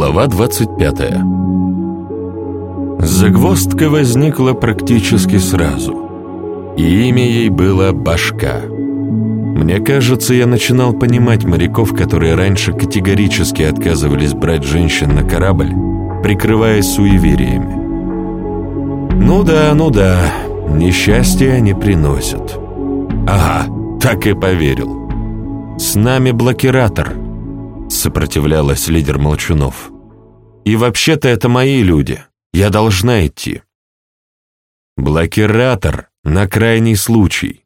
Глава 25 Загвоздка возникла практически сразу. И имя ей было Башка. Мне кажется, я начинал понимать моряков, которые раньше категорически отказывались брать женщин на корабль, прикрываясь суевериями. Ну да, ну да, несчастье они приносят. Ага, так и поверил. С нами блокиратор, сопротивлялась лидер Молчунов. И вообще-то это мои люди. Я должна идти. Блокиратор на крайний случай.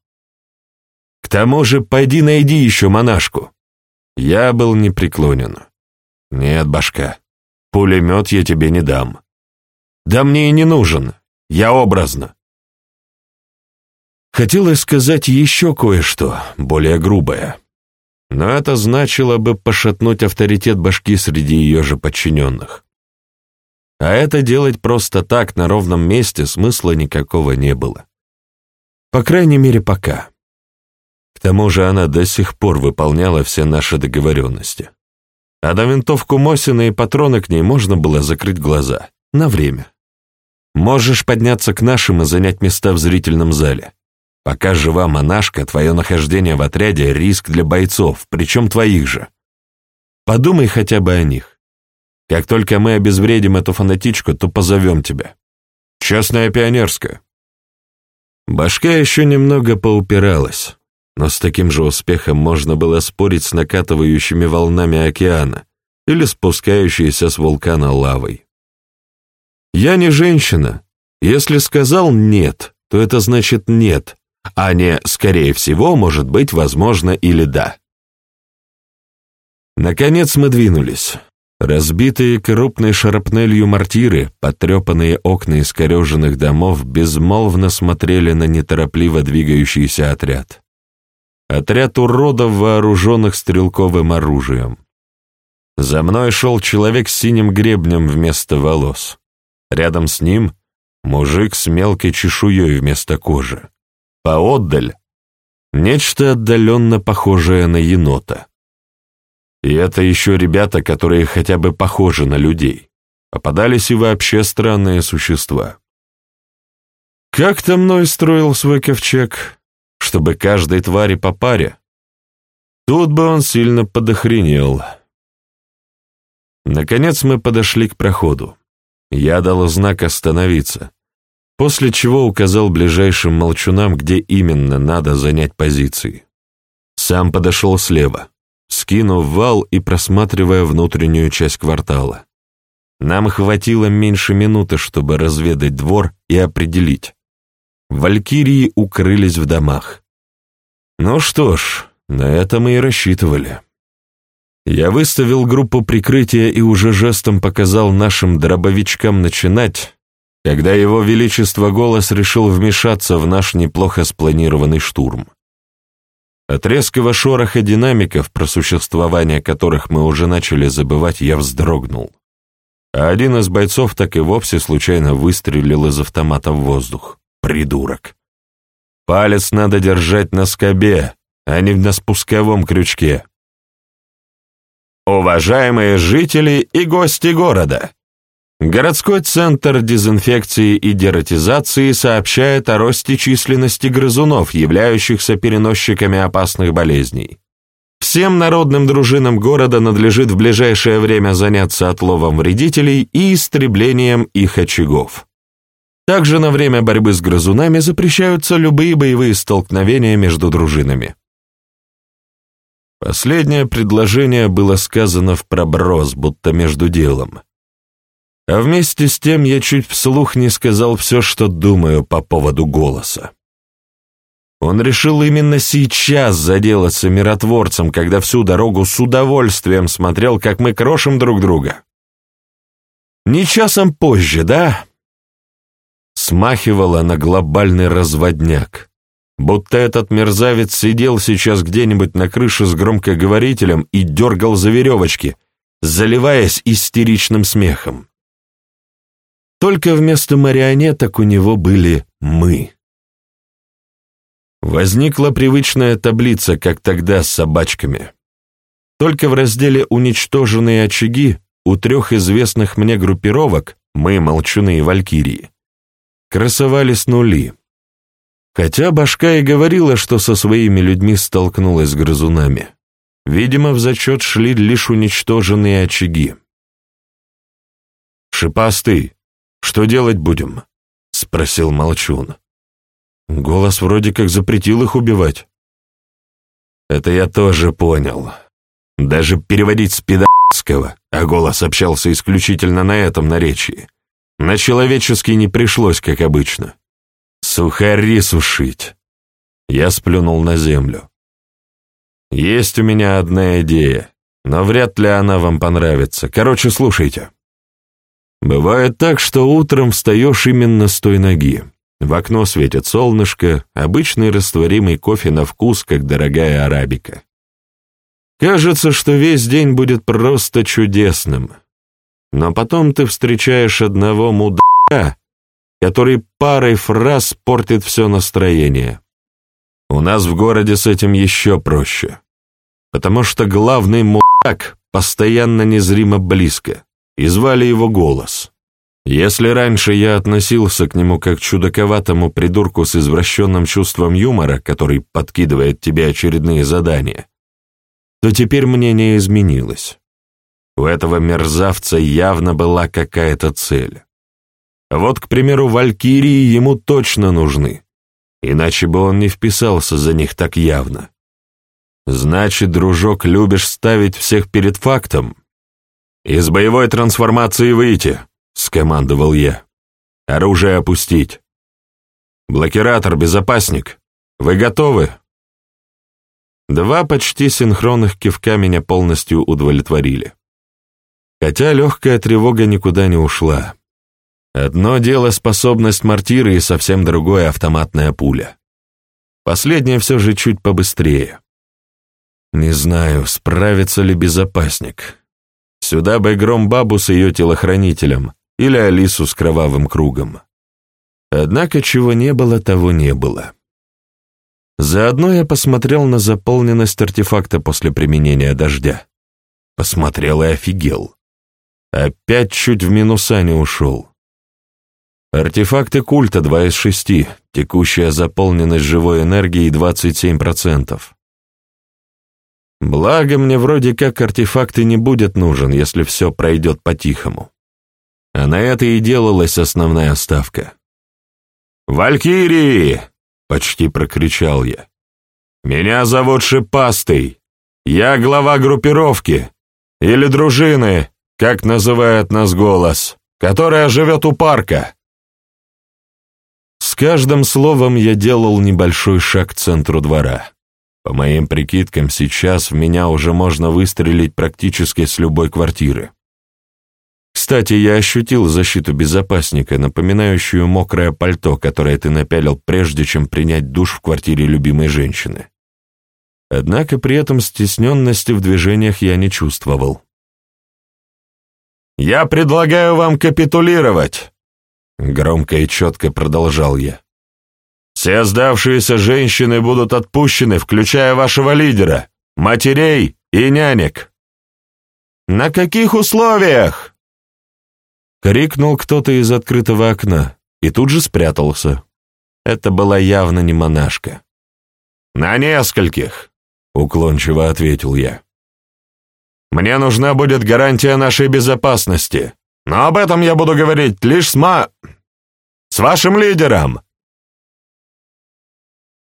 К тому же, пойди найди еще монашку. Я был непреклонен. Нет, башка, пулемет я тебе не дам. Да мне и не нужен, я образно. Хотелось сказать еще кое-что, более грубое. Но это значило бы пошатнуть авторитет башки среди ее же подчиненных. А это делать просто так, на ровном месте, смысла никакого не было. По крайней мере, пока. К тому же она до сих пор выполняла все наши договоренности. А на винтовку Мосина и патроны к ней можно было закрыть глаза. На время. Можешь подняться к нашим и занять места в зрительном зале. Пока жива монашка, твое нахождение в отряде — риск для бойцов, причем твоих же. Подумай хотя бы о них. Как только мы обезвредим эту фанатичку, то позовем тебя. Частная пионерская. Башка еще немного поупиралась, но с таким же успехом можно было спорить с накатывающими волнами океана или спускающейся с вулкана лавой. Я не женщина. Если сказал «нет», то это значит «нет», а не «скорее всего», может быть, возможно или «да». Наконец мы двинулись. Разбитые крупной шарапнелью мортиры, потрепанные окна искореженных домов безмолвно смотрели на неторопливо двигающийся отряд. Отряд уродов, вооруженных стрелковым оружием. За мной шел человек с синим гребнем вместо волос. Рядом с ним — мужик с мелкой чешуей вместо кожи. Поотдаль — нечто отдаленно похожее на енота. И это еще ребята, которые хотя бы похожи на людей. Попадались и вообще странные существа. Как-то мной строил свой ковчег, чтобы каждой твари по паре. Тут бы он сильно подохренел. Наконец мы подошли к проходу. Я дал знак остановиться, после чего указал ближайшим молчунам, где именно надо занять позиции. Сам подошел слева скинув вал и просматривая внутреннюю часть квартала. Нам хватило меньше минуты, чтобы разведать двор и определить. Валькирии укрылись в домах. Ну что ж, на это мы и рассчитывали. Я выставил группу прикрытия и уже жестом показал нашим дробовичкам начинать, когда его величество голос решил вмешаться в наш неплохо спланированный штурм. От резкого шороха динамиков, про существование которых мы уже начали забывать, я вздрогнул. А один из бойцов так и вовсе случайно выстрелил из автомата в воздух. Придурок. Палец надо держать на скобе, а не на спусковом крючке. Уважаемые жители и гости города! Городской центр дезинфекции и дератизации сообщает о росте численности грызунов, являющихся переносчиками опасных болезней. Всем народным дружинам города надлежит в ближайшее время заняться отловом вредителей и истреблением их очагов. Также на время борьбы с грызунами запрещаются любые боевые столкновения между дружинами. Последнее предложение было сказано в проброс, будто между делом. А вместе с тем я чуть вслух не сказал все, что думаю по поводу голоса. Он решил именно сейчас заделаться миротворцем, когда всю дорогу с удовольствием смотрел, как мы крошим друг друга. Не часом позже, да? Смахивало на глобальный разводняк. Будто этот мерзавец сидел сейчас где-нибудь на крыше с громкоговорителем и дергал за веревочки, заливаясь истеричным смехом. Только вместо марионеток у него были мы. Возникла привычная таблица, как тогда с собачками. Только в разделе «Уничтоженные очаги» у трех известных мне группировок, мы, Молчуны и Валькирии, красовались нули. Хотя башка и говорила, что со своими людьми столкнулась с грызунами. Видимо, в зачет шли лишь уничтоженные очаги. «Шипастый, что делать будем?» — спросил Молчун. Голос вроде как запретил их убивать. Это я тоже понял. Даже переводить с пидорского, а голос общался исключительно на этом наречии. На человеческий не пришлось, как обычно. Сухари сушить. Я сплюнул на землю. Есть у меня одна идея, но вряд ли она вам понравится. Короче, слушайте. Бывает так, что утром встаешь именно с той ноги. В окно светит солнышко, обычный растворимый кофе на вкус, как дорогая арабика. Кажется, что весь день будет просто чудесным. Но потом ты встречаешь одного мудака, который парой фраз портит все настроение. У нас в городе с этим еще проще. Потому что главный мудак постоянно незримо близко, и звали его голос. Если раньше я относился к нему как чудаковатому придурку с извращенным чувством юмора, который подкидывает тебе очередные задания, то теперь мнение изменилось. У этого мерзавца явно была какая-то цель. Вот, к примеру, валькирии ему точно нужны, иначе бы он не вписался за них так явно. Значит, дружок, любишь ставить всех перед фактом? Из боевой трансформации выйти, — скомандовал я. «Оружие опустить. Блокиратор, безопасник, вы готовы?» Два почти синхронных кивка меня полностью удовлетворили. Хотя легкая тревога никуда не ушла. Одно дело способность мортиры и совсем другое автоматная пуля. Последняя все же чуть побыстрее. Не знаю, справится ли безопасник. Сюда бы Гром-бабу с ее телохранителем, или Алису с кровавым кругом. Однако чего не было, того не было. Заодно я посмотрел на заполненность артефакта после применения дождя. Посмотрел и офигел. Опять чуть в минуса не ушел. Артефакты культа 2 из 6, текущая заполненность живой энергии 27%. Благо мне вроде как артефакты не будет нужен, если все пройдет по-тихому. А на это и делалась основная ставка. «Валькирии!» — почти прокричал я. «Меня зовут Шипастый. Я глава группировки, или дружины, как называет нас голос, которая живет у парка». С каждым словом я делал небольшой шаг к центру двора. По моим прикидкам, сейчас в меня уже можно выстрелить практически с любой квартиры. Кстати, я ощутил защиту безопасника, напоминающую мокрое пальто, которое ты напялил прежде, чем принять душ в квартире любимой женщины. Однако при этом стесненности в движениях я не чувствовал. «Я предлагаю вам капитулировать!» Громко и четко продолжал я. «Все сдавшиеся женщины будут отпущены, включая вашего лидера, матерей и нянек». «На каких условиях?» Крикнул кто-то из открытого окна и тут же спрятался. Это была явно не монашка. «На нескольких», — уклончиво ответил я. «Мне нужна будет гарантия нашей безопасности, но об этом я буду говорить лишь с ма... с вашим лидером».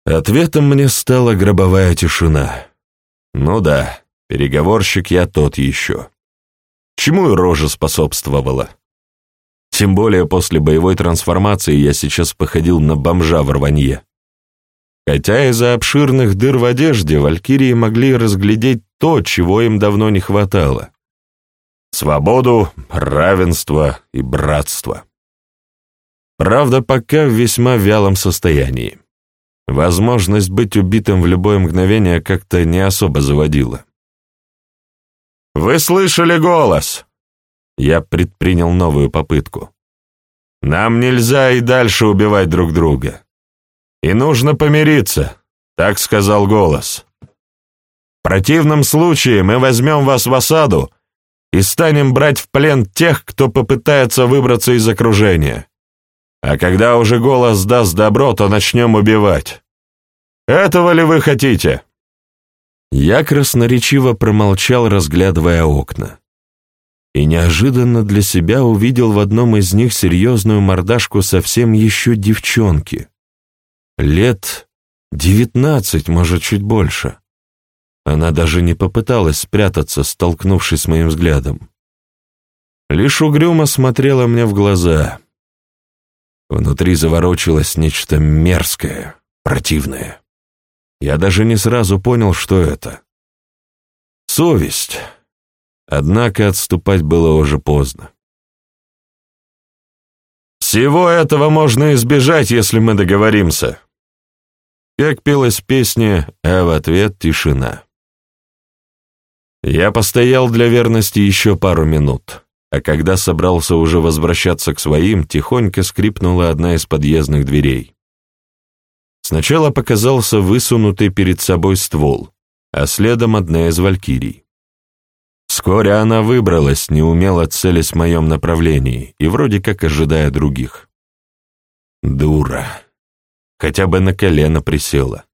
Ответом мне стала гробовая тишина. Ну да, переговорщик я тот еще. Чему и рожа способствовала. Тем более после боевой трансформации я сейчас походил на бомжа в рванье. Хотя из-за обширных дыр в одежде валькирии могли разглядеть то, чего им давно не хватало. Свободу, равенство и братство. Правда, пока в весьма вялом состоянии. Возможность быть убитым в любое мгновение как-то не особо заводила. «Вы слышали голос?» Я предпринял новую попытку. «Нам нельзя и дальше убивать друг друга. И нужно помириться», — так сказал голос. «В противном случае мы возьмем вас в осаду, и станем брать в плен тех, кто попытается выбраться из окружения. А когда уже голос даст добро, то начнем убивать. Этого ли вы хотите?» Я красноречиво промолчал, разглядывая окна. И неожиданно для себя увидел в одном из них серьезную мордашку совсем еще девчонки. Лет девятнадцать, может, чуть больше. Она даже не попыталась спрятаться, столкнувшись с моим взглядом. Лишь угрюмо смотрела мне в глаза. Внутри заворочилось нечто мерзкое, противное. Я даже не сразу понял, что это. Совесть. Однако отступать было уже поздно. «Всего этого можно избежать, если мы договоримся», как пелась песня, а в ответ тишина. Я постоял для верности еще пару минут, а когда собрался уже возвращаться к своим, тихонько скрипнула одна из подъездных дверей. Сначала показался высунутый перед собой ствол, а следом одна из валькирий. Вскоре она выбралась, неумело целясь в моем направлении и вроде как ожидая других. Дура. Хотя бы на колено присела.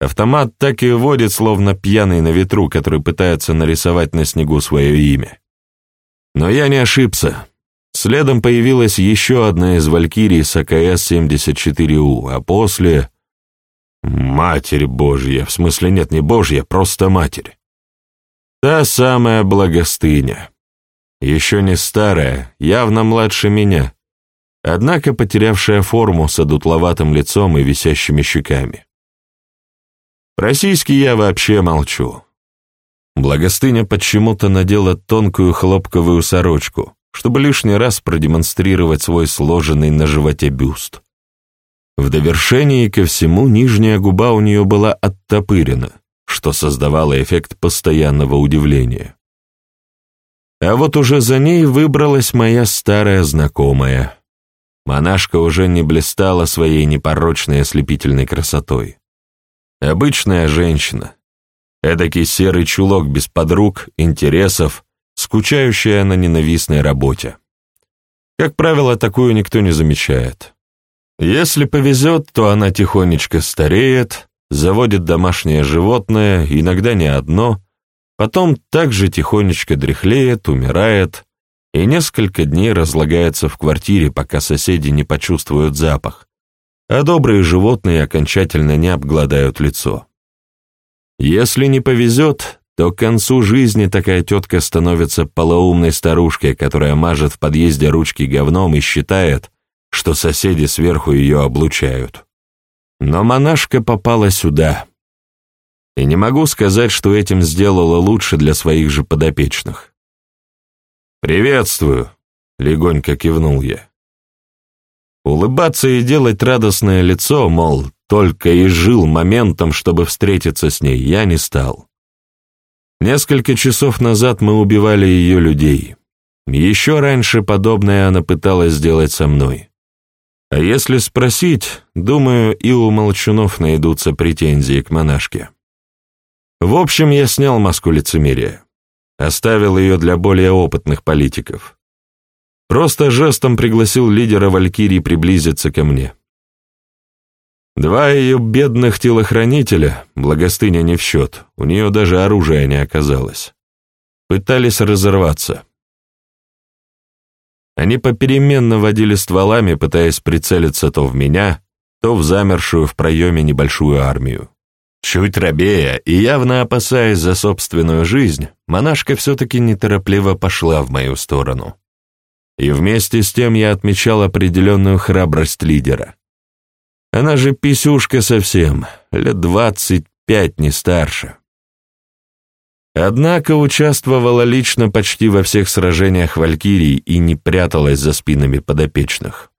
Автомат так и водит, словно пьяный на ветру, который пытается нарисовать на снегу свое имя. Но я не ошибся. Следом появилась еще одна из «Валькирий» с АКС-74У, а после... Матерь Божья, в смысле нет, не Божья, просто Матерь. Та самая благостыня. Еще не старая, явно младше меня, однако потерявшая форму с одутловатым лицом и висящими щеками. Российский я вообще молчу. Благостыня почему-то надела тонкую хлопковую сорочку, чтобы лишний раз продемонстрировать свой сложенный на животе бюст. В довершении ко всему нижняя губа у нее была оттопырена, что создавало эффект постоянного удивления. А вот уже за ней выбралась моя старая знакомая. Монашка уже не блистала своей непорочной ослепительной красотой. Обычная женщина. Эдакий серый чулок без подруг, интересов, скучающая на ненавистной работе. Как правило, такую никто не замечает. Если повезет, то она тихонечко стареет, заводит домашнее животное, иногда не одно, потом также тихонечко дряхлеет, умирает и несколько дней разлагается в квартире, пока соседи не почувствуют запах, а добрые животные окончательно не обгладают лицо. Если не повезет, то к концу жизни такая тетка становится полоумной старушкой, которая мажет в подъезде ручки говном и считает, что соседи сверху ее облучают. Но монашка попала сюда. И не могу сказать, что этим сделала лучше для своих же подопечных. «Приветствую», — легонько кивнул я. Улыбаться и делать радостное лицо, мол, только и жил моментом, чтобы встретиться с ней, я не стал. Несколько часов назад мы убивали ее людей. Еще раньше подобное она пыталась сделать со мной. А если спросить, думаю, и у молчунов найдутся претензии к монашке. В общем, я снял маску лицемерия. Оставил ее для более опытных политиков. Просто жестом пригласил лидера Валькирии приблизиться ко мне. Два ее бедных телохранителя, благостыня не в счет, у нее даже оружия не оказалось, пытались разорваться. Они попеременно водили стволами, пытаясь прицелиться то в меня, то в замершую в проеме небольшую армию. Чуть робея и явно опасаясь за собственную жизнь, монашка все-таки неторопливо пошла в мою сторону. И вместе с тем я отмечал определенную храбрость лидера. Она же писюшка совсем, лет двадцать пять, не старше. Однако участвовала лично почти во всех сражениях Валькирии и не пряталась за спинами подопечных.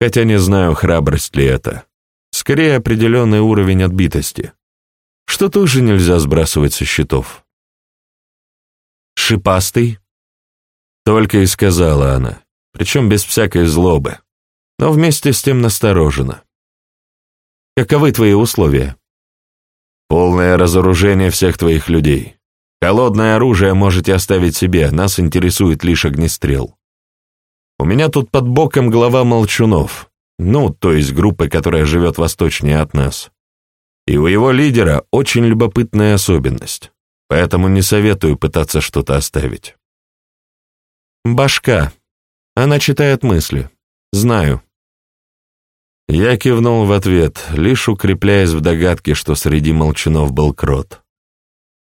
Хотя не знаю, храбрость ли это. Скорее, определенный уровень отбитости, что тоже нельзя сбрасывать со счетов. «Шипастый?» Только и сказала она, причем без всякой злобы, но вместе с тем настороженно. Каковы твои условия? Полное разоружение всех твоих людей. Холодное оружие можете оставить себе, нас интересует лишь огнестрел. У меня тут под боком глава молчунов, ну, то есть группы, которая живет восточнее от нас. И у его лидера очень любопытная особенность, поэтому не советую пытаться что-то оставить. Башка. Она читает мысли. Знаю. Я кивнул в ответ, лишь укрепляясь в догадке, что среди молчунов был крот.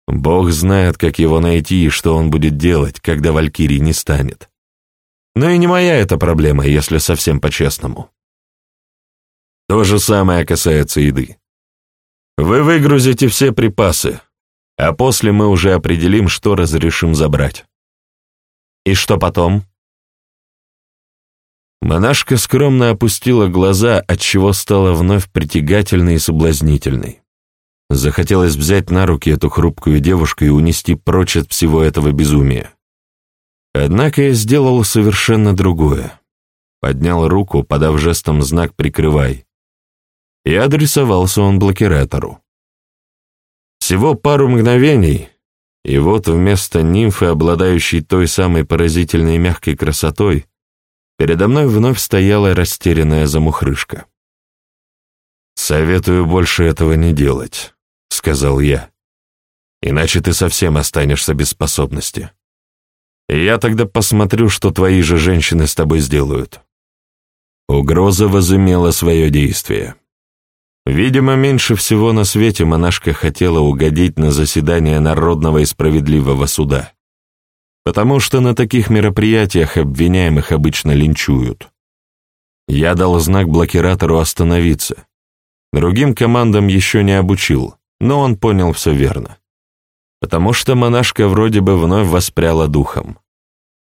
Бог знает, как его найти и что он будет делать, когда Валькирий не станет. Но и не моя эта проблема, если совсем по-честному. То же самое касается еды. Вы выгрузите все припасы, а после мы уже определим, что разрешим забрать. И что потом? Монашка скромно опустила глаза, отчего стала вновь притягательной и соблазнительной. Захотелось взять на руки эту хрупкую девушку и унести прочь от всего этого безумия. Однако я сделал совершенно другое. Поднял руку, подав жестом знак «Прикрывай». И адресовался он блокиратору. Всего пару мгновений, и вот вместо нимфы, обладающей той самой поразительной мягкой красотой, передо мной вновь стояла растерянная замухрышка. «Советую больше этого не делать», — сказал я. «Иначе ты совсем останешься без способности». Я тогда посмотрю, что твои же женщины с тобой сделают». Угроза возымела свое действие. Видимо, меньше всего на свете монашка хотела угодить на заседание Народного и Справедливого суда, потому что на таких мероприятиях обвиняемых обычно линчуют. Я дал знак блокиратору остановиться. Другим командам еще не обучил, но он понял все верно потому что монашка вроде бы вновь воспряла духом.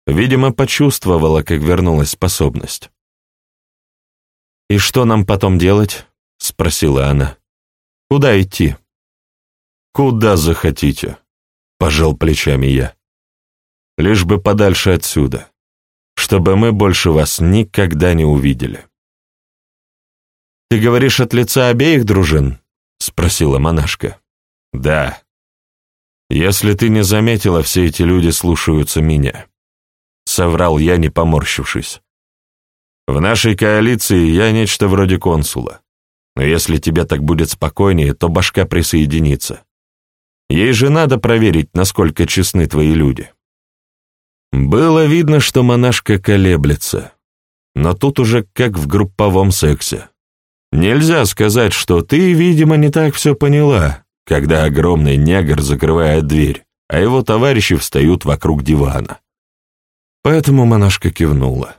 Видимо, почувствовала, как вернулась способность. «И что нам потом делать?» — спросила она. «Куда идти?» «Куда захотите», — пожал плечами я. «Лишь бы подальше отсюда, чтобы мы больше вас никогда не увидели». «Ты говоришь от лица обеих дружин?» — спросила монашка. «Да», «Если ты не заметила, все эти люди слушаются меня», — соврал я, не поморщившись. «В нашей коалиции я нечто вроде консула, но если тебе так будет спокойнее, то башка присоединится. Ей же надо проверить, насколько честны твои люди». Было видно, что монашка колеблется, но тут уже как в групповом сексе. Нельзя сказать, что ты, видимо, не так все поняла, когда огромный негр закрывает дверь, а его товарищи встают вокруг дивана. Поэтому монашка кивнула.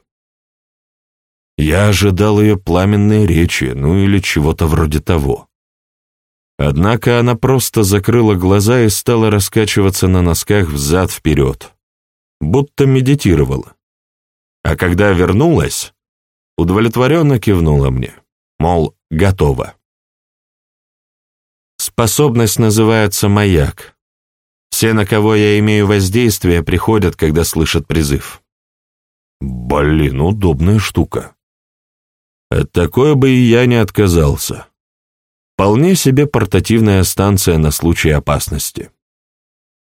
Я ожидал ее пламенной речи, ну или чего-то вроде того. Однако она просто закрыла глаза и стала раскачиваться на носках взад-вперед, будто медитировала. А когда вернулась, удовлетворенно кивнула мне, мол, готова. Способность называется «маяк». Все, на кого я имею воздействие, приходят, когда слышат призыв. Блин, удобная штука. От такой бы и я не отказался. Вполне себе портативная станция на случай опасности.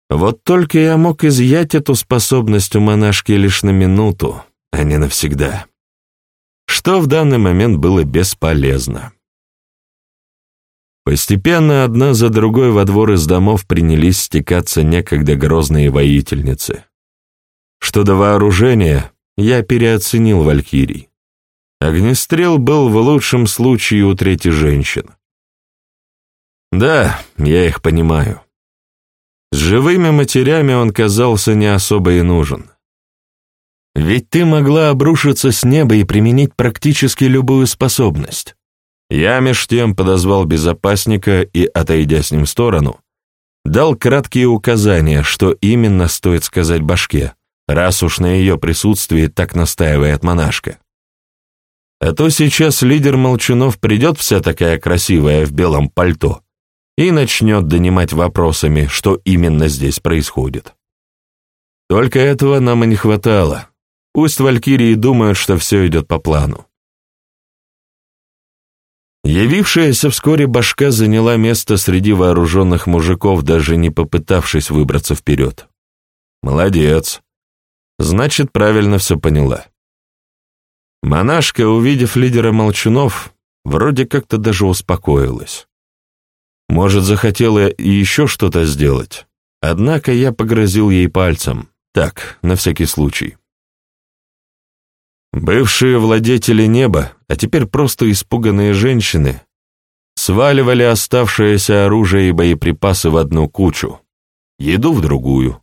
Вот только я мог изъять эту способность у монашки лишь на минуту, а не навсегда. Что в данный момент было бесполезно. Постепенно одна за другой во двор из домов принялись стекаться некогда грозные воительницы. Что до вооружения, я переоценил валькирий. Огнестрел был в лучшем случае у трети женщин. Да, я их понимаю. С живыми матерями он казался не особо и нужен. Ведь ты могла обрушиться с неба и применить практически любую способность. Я меж тем подозвал безопасника и, отойдя с ним в сторону, дал краткие указания, что именно стоит сказать башке, раз уж на ее присутствии так настаивает монашка. А то сейчас лидер Молчунов придет вся такая красивая в белом пальто и начнет донимать вопросами, что именно здесь происходит. Только этого нам и не хватало. Пусть валькирии думают, что все идет по плану. Явившаяся вскоре башка заняла место среди вооруженных мужиков, даже не попытавшись выбраться вперед. Молодец. Значит, правильно все поняла. Монашка, увидев лидера молчунов, вроде как-то даже успокоилась. Может, захотела и еще что-то сделать. Однако я погрозил ей пальцем. Так, на всякий случай. Бывшие владетели неба, а теперь просто испуганные женщины, сваливали оставшееся оружие и боеприпасы в одну кучу, еду в другую,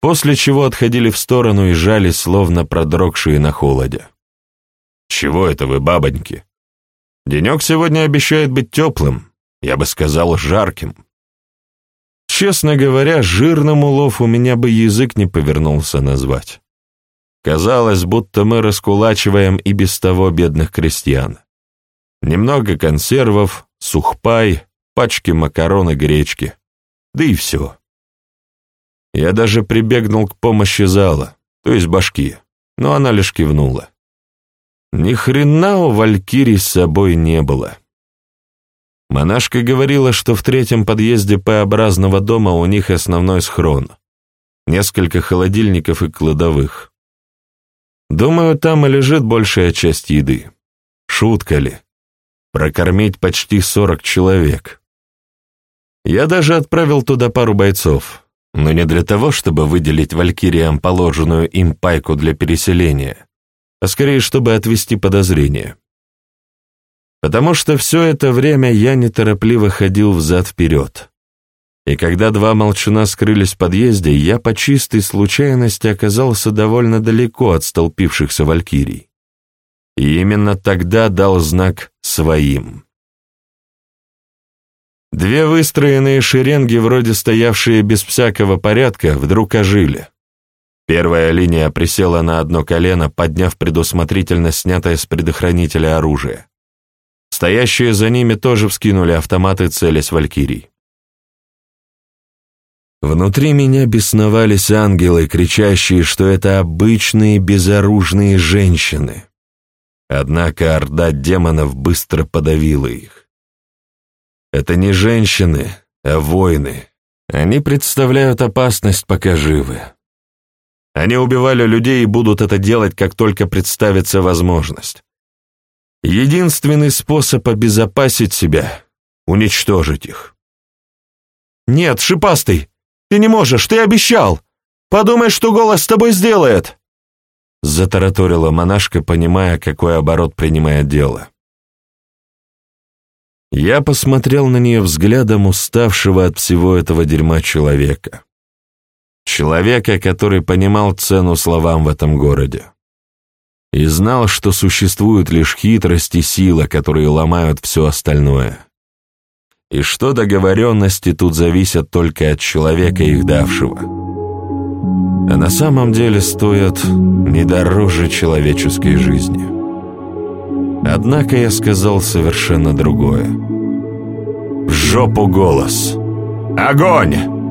после чего отходили в сторону и жались, словно продрогшие на холоде. «Чего это вы, бабоньки? Денек сегодня обещает быть теплым, я бы сказал, жарким». Честно говоря, жирным улов у меня бы язык не повернулся назвать. Казалось, будто мы раскулачиваем и без того бедных крестьян. Немного консервов, сухпай, пачки макарон и гречки. Да и все. Я даже прибегнул к помощи зала, то есть башки, но она лишь кивнула. Ни хрена у Валькирий с собой не было. Монашка говорила, что в третьем подъезде П-образного дома у них основной схрон. Несколько холодильников и кладовых. Думаю, там и лежит большая часть еды. Шутка ли? Прокормить почти сорок человек. Я даже отправил туда пару бойцов, но не для того, чтобы выделить валькириям положенную им пайку для переселения, а скорее, чтобы отвести подозрения. Потому что все это время я неторопливо ходил взад-вперед, и когда два молчуна скрылись в подъезде, я по чистой случайности оказался довольно далеко от столпившихся валькирий. И именно тогда дал знак «своим». Две выстроенные шеренги, вроде стоявшие без всякого порядка, вдруг ожили. Первая линия присела на одно колено, подняв предусмотрительно снятое с предохранителя оружие. Стоящие за ними тоже вскинули автоматы, целясь валькирий. Внутри меня бесновались ангелы, кричащие, что это обычные безоружные женщины. Однако орда демонов быстро подавила их. Это не женщины, а воины. Они представляют опасность, пока живы. Они убивали людей и будут это делать, как только представится возможность. Единственный способ обезопасить себя — уничтожить их. «Нет, шипастый!» Ты не можешь, ты обещал! Подумай, что голос с тобой сделает!» Затараторила монашка, понимая, какой оборот принимает дело. Я посмотрел на нее взглядом уставшего от всего этого дерьма человека. Человека, который понимал цену словам в этом городе. И знал, что существуют лишь хитрость и сила, которые ломают все остальное и что договоренности тут зависят только от человека, их давшего. А на самом деле стоят не дороже человеческой жизни. Однако я сказал совершенно другое. «В жопу голос! Огонь!»